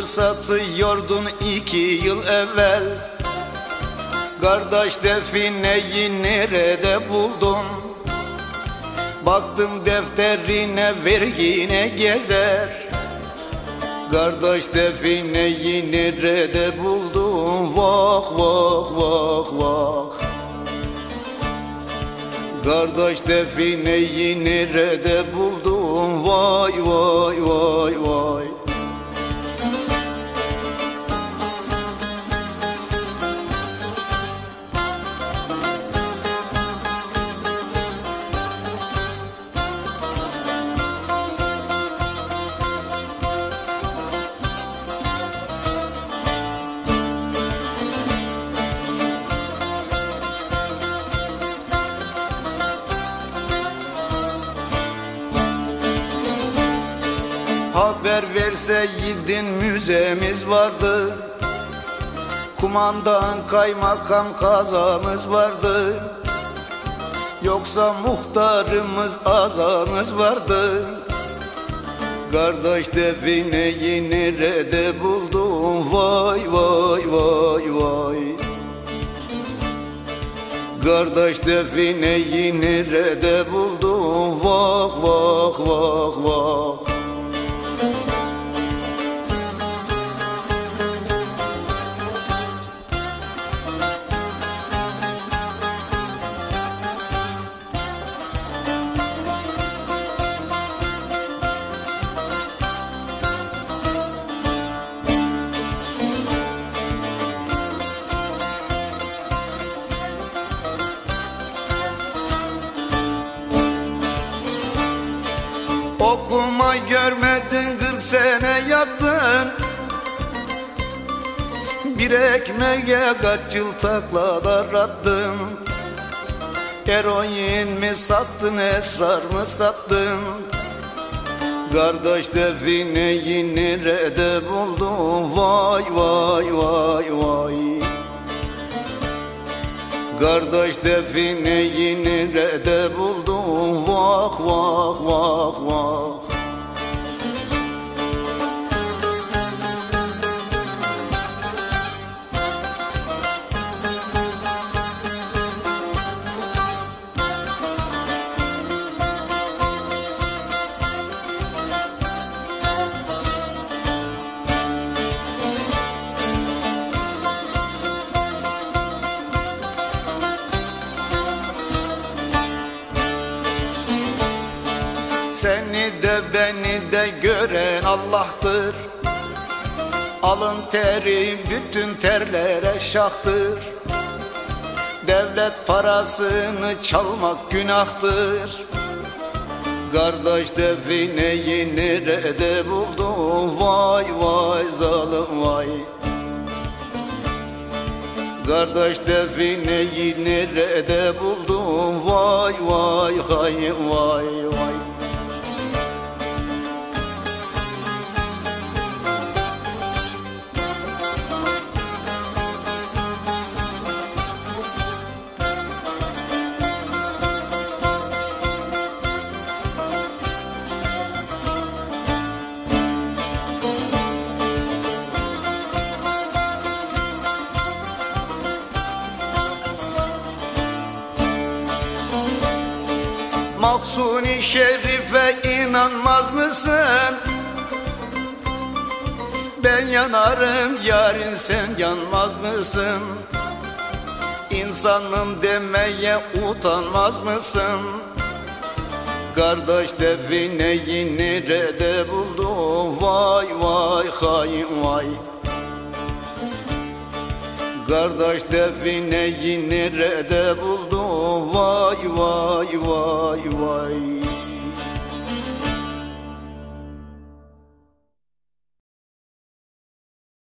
Mısır satıyordun iki yıl evvel Kardeş defineyi nerede buldun? Baktım defterine vergine gezer Kardeş defineyi nerede buldun? Vah vah vah vah Kardeş defineyi nerede buldun? Vay vay vay vay Haber verseydin müzemiz vardı. Kumandan kaymakam kazamız vardı. Yoksa muhtarımız azamız vardı. Kardeş defineyi nerede buldun vay vay vay vay. Kardeş defineyi nerede buldun vah vah vah vah Okuma görmedin kırk sene yattın. Bir ekmeğe kaç yıl taklalar attın Eroin mi sattın esrar mı sattın? Kardeş defineyi nerede buldun. Vay vay vay vay. Kardeş defineyi nerede buldun. Vah vah vah vah Seni de beni de gören Allah'tır. Alın teri bütün terlere şahtır. Devlet parasını çalmak günahtır. Kardeş defineyi nerede buldun vay vay zalim vay. Kardeş defineyi nerede buldun vay vay hay vay vay Maksuni şerife inanmaz mısın? Ben yanarım yarın sen yanmaz mısın? İnsanım demeye utanmaz mısın? Kardeş defineyi nerede buldun? Vay vay hay vay Kardeş defineyi nerede buldun? Vay vay vay vay